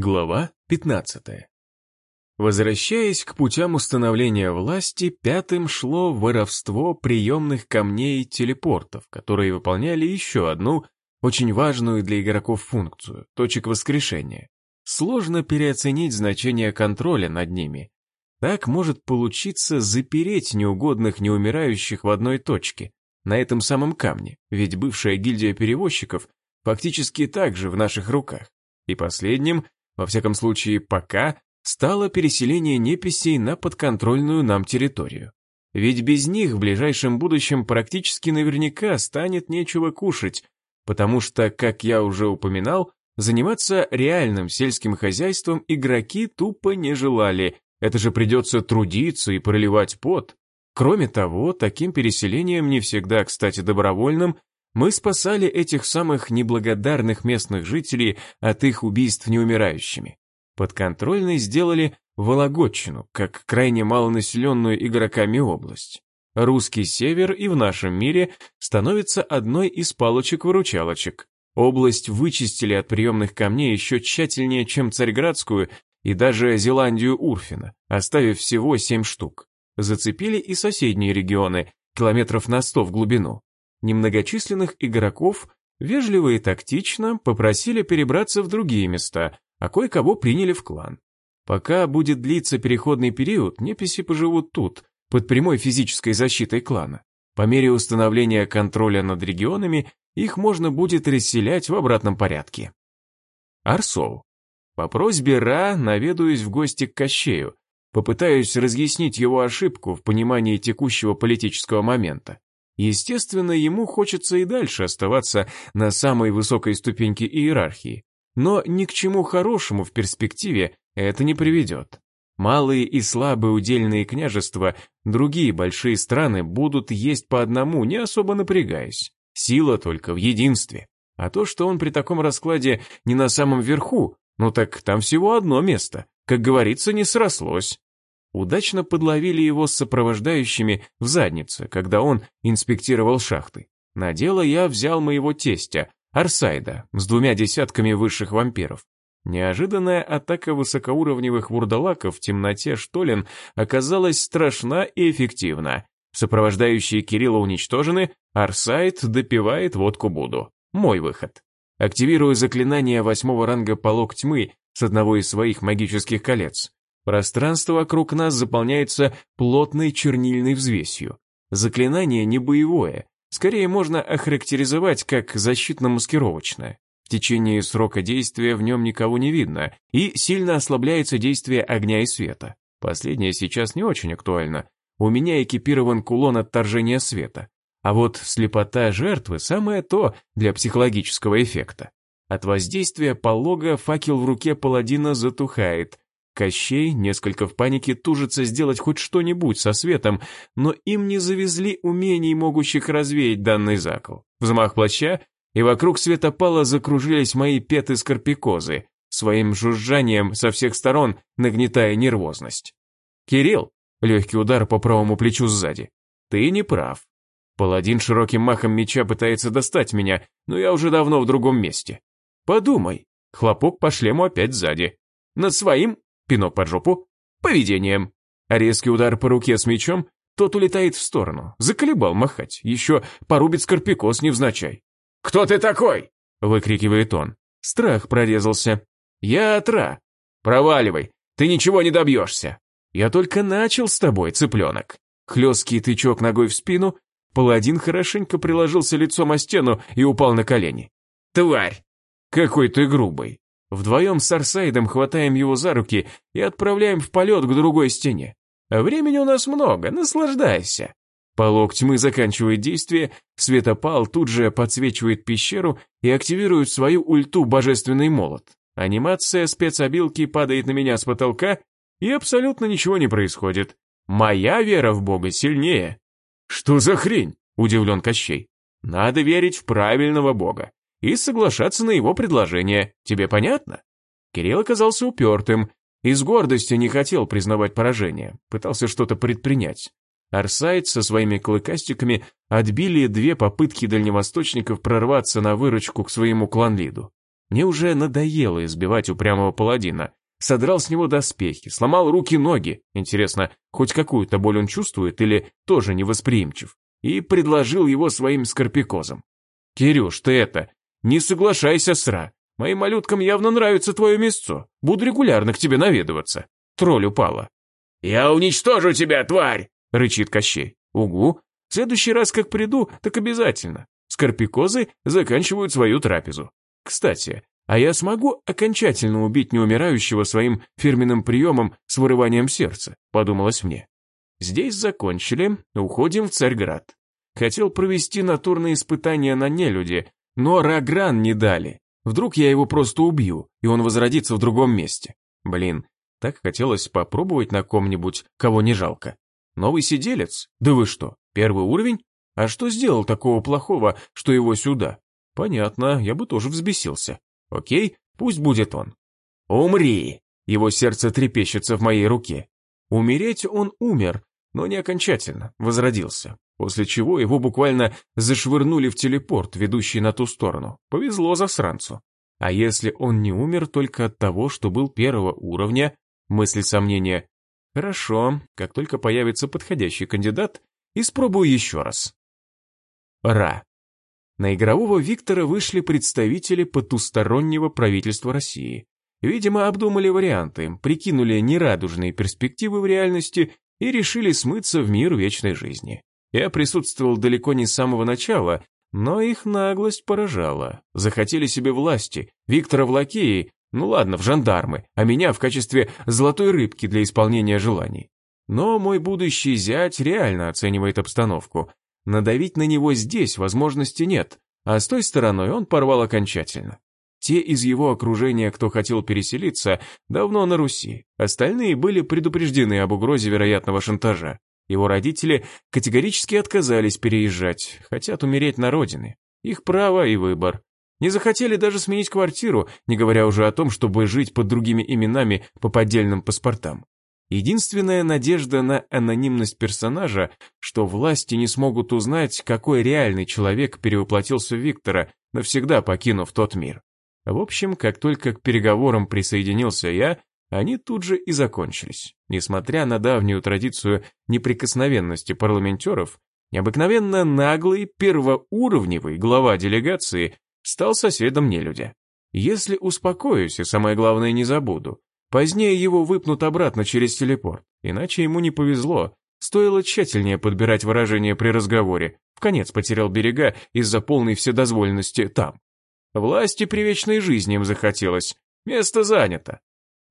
Глава 15. Возвращаясь к путям установления власти, пятым шло воровство приемных камней телепортов, которые выполняли еще одну, очень важную для игроков функцию – точек воскрешения. Сложно переоценить значение контроля над ними. Так может получиться запереть неугодных неумирающих в одной точке, на этом самом камне, ведь бывшая гильдия перевозчиков фактически также в наших руках. И последним – во всяком случае пока, стало переселение неписей на подконтрольную нам территорию. Ведь без них в ближайшем будущем практически наверняка станет нечего кушать, потому что, как я уже упоминал, заниматься реальным сельским хозяйством игроки тупо не желали, это же придется трудиться и проливать пот. Кроме того, таким переселением, не всегда, кстати, добровольным, мы спасали этих самых неблагодарных местных жителей от их убийств неумирающими. Подконтрольной сделали Вологодчину, как крайне малонаселенную игроками область. Русский север и в нашем мире становится одной из палочек-выручалочек. Область вычистили от приемных камней еще тщательнее, чем Царьградскую и даже Зеландию Урфина, оставив всего семь штук. Зацепили и соседние регионы, километров на сто в глубину немногочисленных игроков вежливо и тактично попросили перебраться в другие места, а кое-кого приняли в клан. Пока будет длиться переходный период, неписи поживут тут, под прямой физической защитой клана. По мере установления контроля над регионами их можно будет расселять в обратном порядке. Арсоу. По просьбе Ра наведаюсь в гости к Кощею, попытаюсь разъяснить его ошибку в понимании текущего политического момента. Естественно, ему хочется и дальше оставаться на самой высокой ступеньке иерархии, но ни к чему хорошему в перспективе это не приведет. Малые и слабые удельные княжества, другие большие страны будут есть по одному, не особо напрягаясь. Сила только в единстве. А то, что он при таком раскладе не на самом верху, ну так там всего одно место. Как говорится, не срослось удачно подловили его с сопровождающими в заднице, когда он инспектировал шахты. На дело я взял моего тестя, Арсайда, с двумя десятками высших вампиров. Неожиданная атака высокоуровневых вурдалаков в темноте штолен оказалась страшна и эффективна. Сопровождающие Кирилла уничтожены, Арсайд допивает водку Буду. Мой выход. Активирую заклинание восьмого ранга полог тьмы с одного из своих магических колец. Пространство вокруг нас заполняется плотной чернильной взвесью. Заклинание не боевое, скорее можно охарактеризовать как защитно-маскировочное. В течение срока действия в нем никого не видно, и сильно ослабляется действие огня и света. Последнее сейчас не очень актуально. У меня экипирован кулон отторжения света. А вот слепота жертвы самое то для психологического эффекта. От воздействия полога факел в руке паладина затухает, Кощей, несколько в панике, тужится сделать хоть что-нибудь со светом, но им не завезли умений, могущих развеять данный закол. Взмах плаща, и вокруг светопала закружились мои петы-скорпикозы, своим жужжанием со всех сторон нагнетая нервозность. «Кирилл!» — легкий удар по правому плечу сзади. «Ты не прав. Паладин широким махом меча пытается достать меня, но я уже давно в другом месте. Подумай!» Хлопок по шлему опять сзади. «Над своим пинок под жопу, поведением. Резкий удар по руке с мечом, тот улетает в сторону. Заколебал махать, еще порубит скорпикос невзначай. «Кто ты такой?» — выкрикивает он. Страх прорезался. «Я Атра. Проваливай, ты ничего не добьешься. Я только начал с тобой, цыпленок». Хлесткий тычок ногой в спину, паладин хорошенько приложился лицом о стену и упал на колени. «Тварь! Какой ты грубый! Вдвоем с Арсайдом хватаем его за руки и отправляем в полет к другой стене. Времени у нас много, наслаждайся. Полог тьмы заканчивает действие, светопал тут же подсвечивает пещеру и активирует свою ульту «Божественный молот». Анимация спецобилки падает на меня с потолка, и абсолютно ничего не происходит. Моя вера в Бога сильнее. «Что за хрень?» – удивлен Кощей. «Надо верить в правильного Бога и соглашаться на его предложение. Тебе понятно? Кирилл оказался упертым, из гордости не хотел признавать поражение, пытался что-то предпринять. Арсайд со своими клыкастиками отбили две попытки дальневосточников прорваться на выручку к своему кланлиду. Мне уже надоело избивать упрямого паладина. Содрал с него доспехи, сломал руки-ноги. Интересно, хоть какую-то боль он чувствует или тоже невосприимчив? И предложил его своим скорпикозам. «Кирюш, ты это, не соглашайся, сра. Моим малюткам явно нравится твое мясцо. Буду регулярно к тебе наведываться». Тролль упала. «Я уничтожу тебя, тварь!» — рычит Кощей. «Угу. В следующий раз, как приду, так обязательно. Скорпикозы заканчивают свою трапезу. Кстати, а я смогу окончательно убить неумирающего своим фирменным приемом с вырыванием сердца, подумалось мне. Здесь закончили, уходим в Царьград. Хотел провести натурные испытания на нелюде, но Рагран не дали. Вдруг я его просто убью, и он возродится в другом месте. Блин, так хотелось попробовать на ком-нибудь, кого не жалко. Новый сиделец? Да вы что, первый уровень? А что сделал такого плохого, что его сюда? Понятно, я бы тоже взбесился. Окей, пусть будет он. Умри! Его сердце трепещется в моей руке. Умереть он умер, но не окончательно, возродился. После чего его буквально зашвырнули в телепорт, ведущий на ту сторону. Повезло засранцу. А если он не умер только от того, что был первого уровня, мысль сомнения, хорошо, как только появится подходящий кандидат, испробую еще раз. Ра. На игрового Виктора вышли представители потустороннего правительства России. Видимо, обдумали варианты, прикинули нерадужные перспективы в реальности и решили смыться в мир вечной жизни. Я присутствовал далеко не с самого начала, но их наглость поражала. Захотели себе власти, Виктора в лакеи, ну ладно, в жандармы, а меня в качестве золотой рыбки для исполнения желаний. Но мой будущий зять реально оценивает обстановку, Надавить на него здесь возможности нет, а с той стороной он порвал окончательно. Те из его окружения, кто хотел переселиться, давно на Руси, остальные были предупреждены об угрозе вероятного шантажа. Его родители категорически отказались переезжать, хотят умереть на родине. Их право и выбор. Не захотели даже сменить квартиру, не говоря уже о том, чтобы жить под другими именами по поддельным паспортам. Единственная надежда на анонимность персонажа, что власти не смогут узнать, какой реальный человек перевоплотился в Виктора, навсегда покинув тот мир. В общем, как только к переговорам присоединился я, они тут же и закончились. Несмотря на давнюю традицию неприкосновенности парламентеров, необыкновенно наглый первоуровневый глава делегации стал соседом нелюдя. Если успокоюсь и самое главное не забуду, Позднее его выпнут обратно через телепорт, иначе ему не повезло. Стоило тщательнее подбирать выражения при разговоре. В конец потерял берега из-за полной вседозволенности там. Власти при вечной жизни им захотелось. Место занято.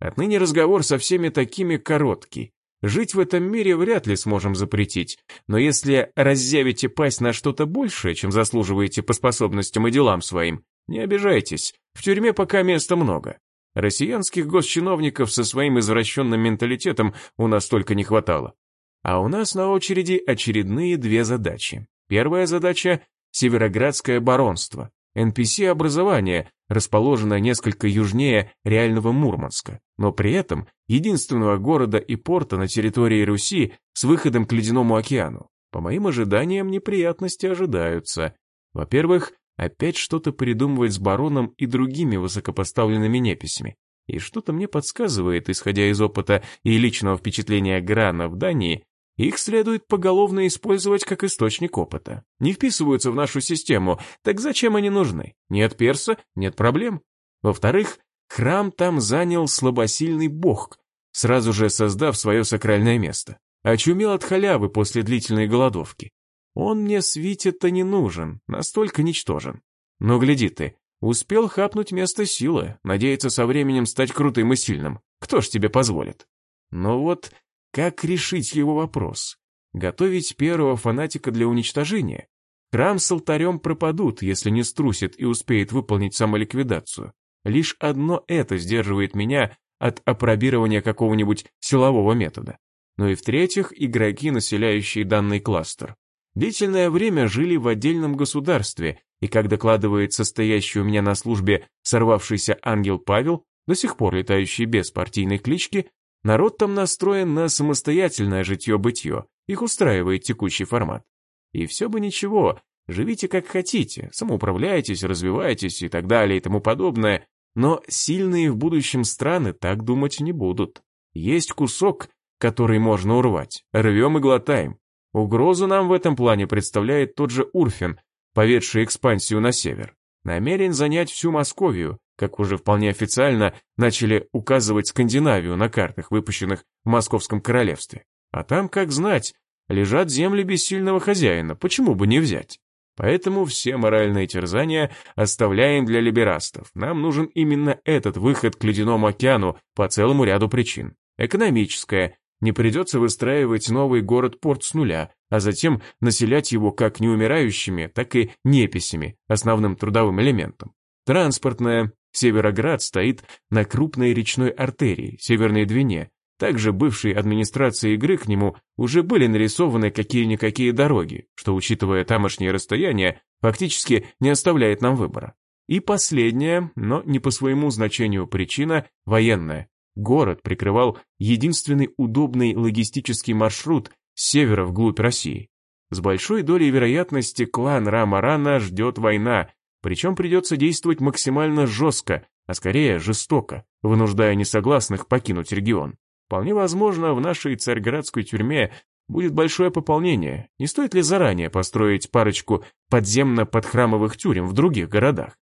Отныне разговор со всеми такими короткий. Жить в этом мире вряд ли сможем запретить, но если разъявите пасть на что-то большее, чем заслуживаете по способностям и делам своим, не обижайтесь, в тюрьме пока места много. Россиянских госчиновников со своим извращенным менталитетом у нас только не хватало. А у нас на очереди очередные две задачи. Первая задача – Североградское баронство, NPC-образование, расположенное несколько южнее реального Мурманска, но при этом единственного города и порта на территории Руси с выходом к Ледяному океану. По моим ожиданиям, неприятности ожидаются. Во-первых, Опять что-то придумывать с бароном и другими высокопоставленными неписями. И что-то мне подсказывает, исходя из опыта и личного впечатления Грана в Дании, их следует поголовно использовать как источник опыта. Не вписываются в нашу систему, так зачем они нужны? Нет перса, нет проблем. Во-вторых, храм там занял слабосильный бог, сразу же создав свое сакральное место. Очумел от халявы после длительной голодовки. Он мне Свите-то не нужен, настолько ничтожен. Но гляди ты, успел хапнуть место силы, надеется со временем стать крутым и сильным. Кто ж тебе позволит? Но вот как решить его вопрос? Готовить первого фанатика для уничтожения? Храм с алтарем пропадут, если не струсит и успеет выполнить самоликвидацию. Лишь одно это сдерживает меня от опробирования какого-нибудь силового метода. Ну и в-третьих, игроки, населяющие данный кластер длительное время жили в отдельном государстве, и, как докладывает состоящий у меня на службе сорвавшийся ангел Павел, до сих пор летающий без партийной клички, народ там настроен на самостоятельное житье-бытье, их устраивает текущий формат. И все бы ничего, Живите как хотите, самоуправляйтесь, развивайтесь и так далее и тому подобное, но сильные в будущем страны так думать не будут. Есть кусок, который можно урвать, рвем и глотаем. Угрозу нам в этом плане представляет тот же Урфин, поведший экспансию на север. Намерен занять всю Московию, как уже вполне официально начали указывать Скандинавию на картах, выпущенных в Московском королевстве. А там, как знать, лежат земли бессильного хозяина, почему бы не взять? Поэтому все моральные терзания оставляем для либерастов. Нам нужен именно этот выход к Ледяному океану по целому ряду причин. Экономическое. Не придется выстраивать новый город-порт с нуля, а затем населять его как неумирающими, так и неписями, основным трудовым элементом. Транспортное. Североград стоит на крупной речной артерии, Северной Двине, также бывшей администрации игры к нему уже были нарисованы какие-никакие дороги, что, учитывая тамошние расстояния, фактически не оставляет нам выбора. И последняя, но не по своему значению причина, военная. Город прикрывал единственный удобный логистический маршрут с севера вглубь России. С большой долей вероятности клан Рамарана ждет война, причем придется действовать максимально жестко, а скорее жестоко, вынуждая несогласных покинуть регион. Вполне возможно, в нашей царьградской тюрьме будет большое пополнение. Не стоит ли заранее построить парочку подземно-подхрамовых тюрем в других городах?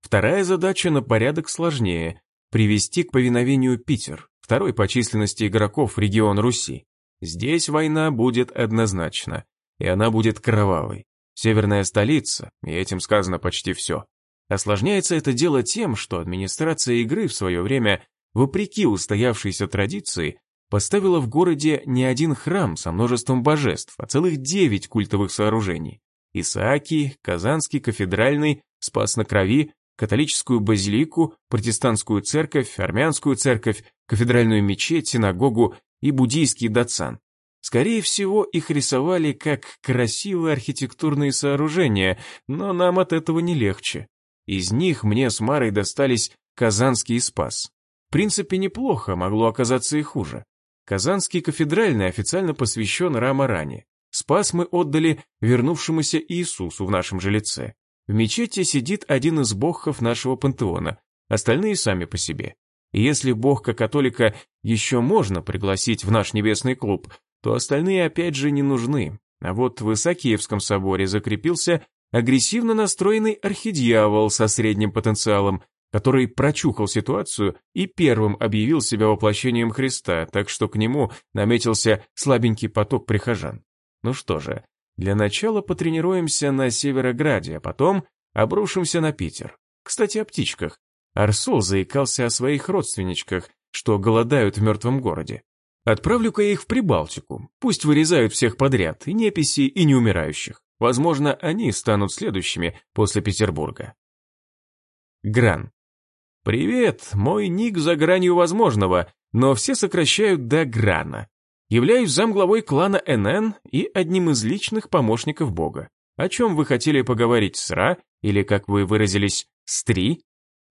Вторая задача на порядок сложнее – привести к повиновению Питер, второй по численности игроков регион Руси. Здесь война будет однозначно, и она будет кровавой. Северная столица, и этим сказано почти все. Осложняется это дело тем, что администрация игры в свое время вопреки устоявшейся традиции, поставила в городе не один храм со множеством божеств, а целых девять культовых сооружений. Исааки, Казанский кафедральный, Спас на Крови, католическую базилику, протестантскую церковь, армянскую церковь, кафедральную мечеть, синагогу и буддийский датсан. Скорее всего, их рисовали как красивые архитектурные сооружения, но нам от этого не легче. Из них мне с Марой достались Казанский и Спас. В принципе, неплохо, могло оказаться и хуже. Казанский кафедральный официально посвящен Рамаране. Спас мы отдали вернувшемуся Иисусу в нашем же лице. В мечети сидит один из богов нашего пантеона, остальные сами по себе. И если богка-католика еще можно пригласить в наш небесный клуб, то остальные опять же не нужны. А вот в Исаакиевском соборе закрепился агрессивно настроенный архидьявол со средним потенциалом, который прочухал ситуацию и первым объявил себя воплощением Христа, так что к нему наметился слабенький поток прихожан. Ну что же, для начала потренируемся на Северограде, а потом обрушимся на Питер. Кстати, о птичках. Арсул заикался о своих родственничках, что голодают в мертвом городе. Отправлю-ка их в Прибалтику, пусть вырезают всех подряд, и неписи, и неумирающих. Возможно, они станут следующими после Петербурга. Гран. «Привет, мой ник за гранью возможного, но все сокращают до Грана. Являюсь замглавой клана НН и одним из личных помощников бога. О чем вы хотели поговорить с Ра, или, как вы выразились, Стри?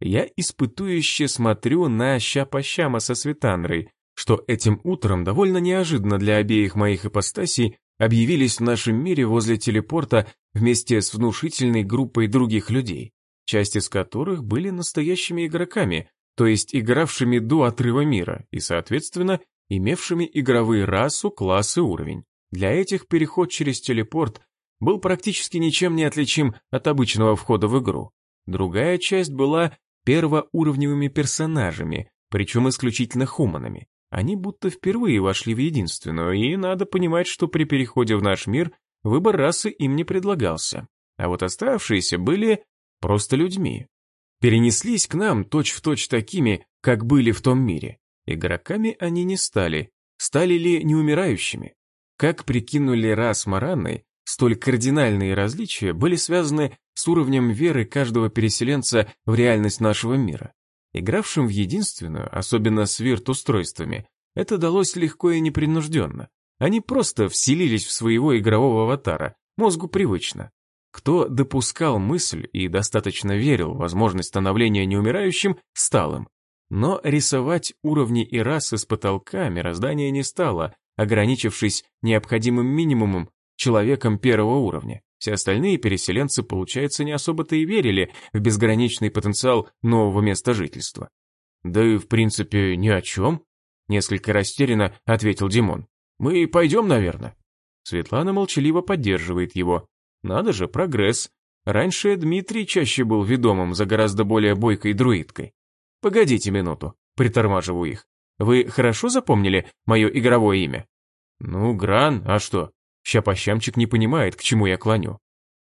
Я испытующе смотрю на Щапа-Щама со Светанрой, что этим утром довольно неожиданно для обеих моих ипостасей объявились в нашем мире возле телепорта вместе с внушительной группой других людей часть из которых были настоящими игроками, то есть игравшими до отрыва мира и, соответственно, имевшими игровые расу, класс и уровень. Для этих переход через телепорт был практически ничем не отличим от обычного входа в игру. Другая часть была первоуровневыми персонажами, причем исключительно хуманами. Они будто впервые вошли в единственную, и надо понимать, что при переходе в наш мир выбор расы им не предлагался. А вот оставшиеся были просто людьми. Перенеслись к нам точь-в-точь точь такими, как были в том мире. Игроками они не стали, стали ли неумирающими? Как прикинули раз Маранной, столь кардинальные различия были связаны с уровнем веры каждого переселенца в реальность нашего мира. Игравшим в единственную, особенно с вирт-устройствами, это далось легко и непринужденно. Они просто вселились в своего игрового аватара, мозгу привычно. Кто допускал мысль и достаточно верил в возможность становления неумирающим, стал им. Но рисовать уровни и расы с потолка мироздание не стало, ограничившись необходимым минимумом человеком первого уровня. Все остальные переселенцы, получается, не особо-то и верили в безграничный потенциал нового места жительства. «Да и, в принципе, ни о чем», — несколько растерянно ответил Димон. «Мы пойдем, наверное». Светлана молчаливо поддерживает его. Надо же, прогресс. Раньше Дмитрий чаще был ведомым за гораздо более бойкой друидкой. «Погодите минуту», — притормаживаю их. «Вы хорошо запомнили мое игровое имя?» «Ну, Гран, а что?» Щапощамчик не понимает, к чему я клоню.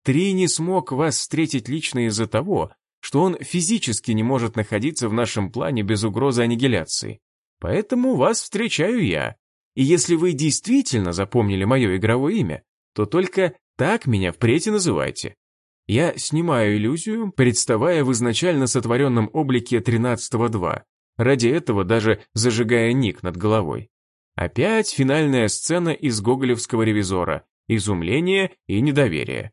Три не смог вас встретить лично из-за того, что он физически не может находиться в нашем плане без угрозы аннигиляции. Поэтому вас встречаю я. И если вы действительно запомнили мое игровое имя, то только так меня впредь и называйте. Я снимаю иллюзию, представая в изначально сотворенном облике 13-2, ради этого даже зажигая ник над головой. Опять финальная сцена из гоголевского ревизора. Изумление и недоверие.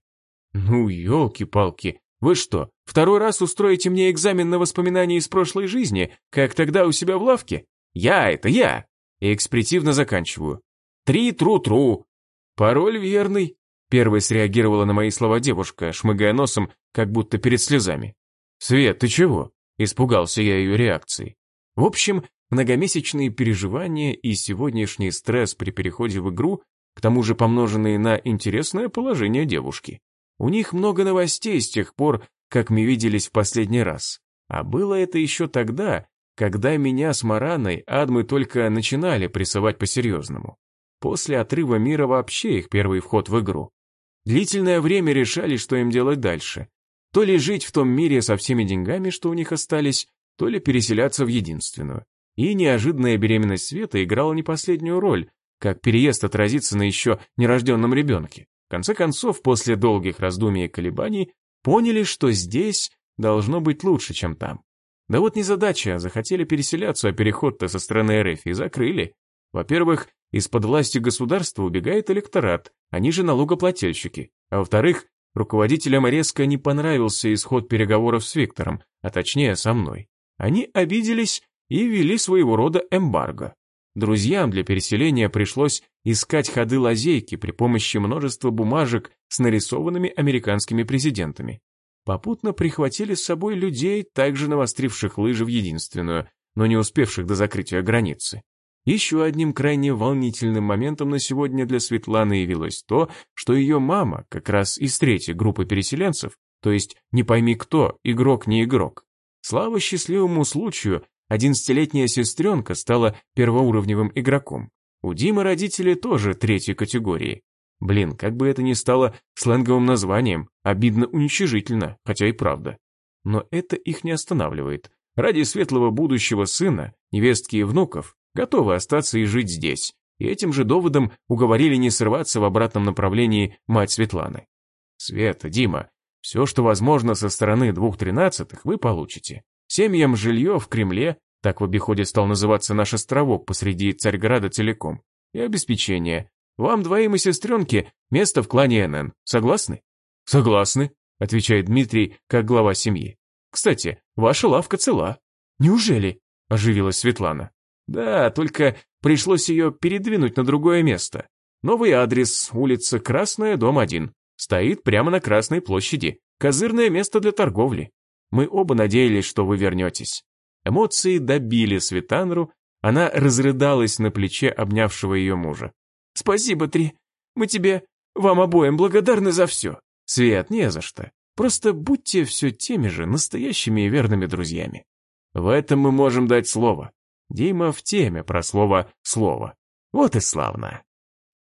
Ну, елки-палки, вы что, второй раз устроите мне экзамен на воспоминания из прошлой жизни, как тогда у себя в лавке? Я это я. И экспретивно заканчиваю. Три тру-тру. Пароль верный. Первой среагировала на мои слова девушка, шмыгая носом, как будто перед слезами. «Свет, ты чего?» Испугался я ее реакции. В общем, Многомесячные переживания и сегодняшний стресс при переходе в игру, к тому же помноженные на интересное положение девушки. У них много новостей с тех пор, как мы виделись в последний раз. А было это еще тогда, когда меня с Мараной Адмы только начинали прессовать по-серьезному. После отрыва мира вообще их первый вход в игру. Длительное время решали, что им делать дальше. То ли жить в том мире со всеми деньгами, что у них остались, то ли переселяться в единственную. И неожиданная беременность Света играла не последнюю роль, как переезд отразится на еще нерожденном ребенке. В конце концов, после долгих раздумий и колебаний, поняли, что здесь должно быть лучше, чем там. Да вот незадача, захотели переселяться, а переход-то со стороны РФ и закрыли. Во-первых, из-под власти государства убегает электорат, они же налогоплательщики. А во-вторых, руководителям резко не понравился исход переговоров с Виктором, а точнее со мной. Они обиделись и ввели своего рода эмбарго. Друзьям для переселения пришлось искать ходы-лазейки при помощи множества бумажек с нарисованными американскими президентами. Попутно прихватили с собой людей, также навостривших лыжи в единственную, но не успевших до закрытия границы. Еще одним крайне волнительным моментом на сегодня для Светланы явилось то, что ее мама, как раз из третьей группы переселенцев, то есть не пойми кто, игрок не игрок. Слава счастливому случаю, Одиннадцатилетняя сестренка стала первоуровневым игроком. У Димы родители тоже третьей категории. Блин, как бы это ни стало сленговым названием, обидно уничижительно, хотя и правда. Но это их не останавливает. Ради светлого будущего сына, невестки и внуков, готовы остаться и жить здесь. И этим же доводом уговорили не срываться в обратном направлении мать Светланы. Света, Дима, все, что возможно со стороны двух тринадцатых, вы получите. Семьям жилье в Кремле, так в обиходе стал называться наш островок посреди Царьграда целиком, и обеспечение. Вам двоим и сестренке место в клане НН. Согласны? Согласны, отвечает Дмитрий, как глава семьи. Кстати, ваша лавка цела. Неужели? Оживилась Светлана. Да, только пришлось ее передвинуть на другое место. Новый адрес, улица Красная, дом 1. Стоит прямо на Красной площади. Козырное место для торговли. Мы оба надеялись, что вы вернетесь. Эмоции добили Светанру, она разрыдалась на плече обнявшего ее мужа. «Спасибо, Три. Мы тебе, вам обоим благодарны за все. Свет, не за что. Просто будьте все теми же настоящими и верными друзьями. В этом мы можем дать слово. Дима в теме про слово «слово». Вот и славно.